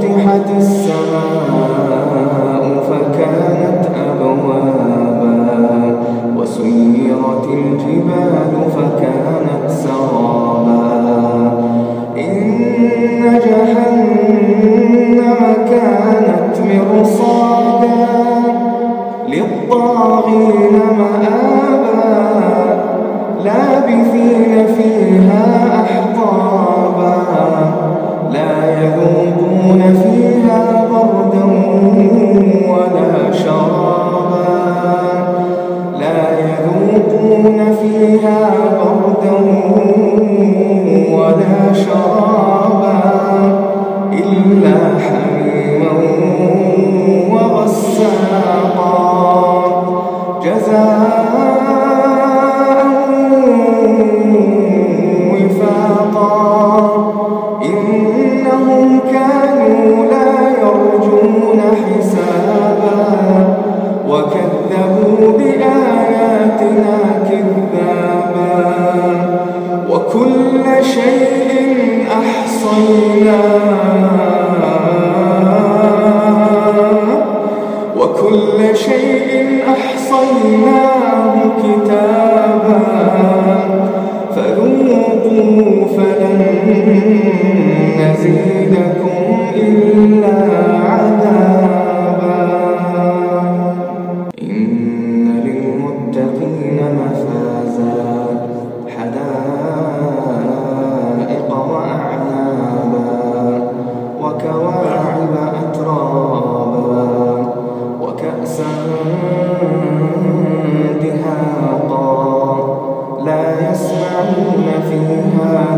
وفتحت السماء فكانت أبوابا وسيرت الجبال فكانت سرابا وكل شيء أحصيناه كتابا فذوقوا فلن نزيدكم لا يسمعون فيها.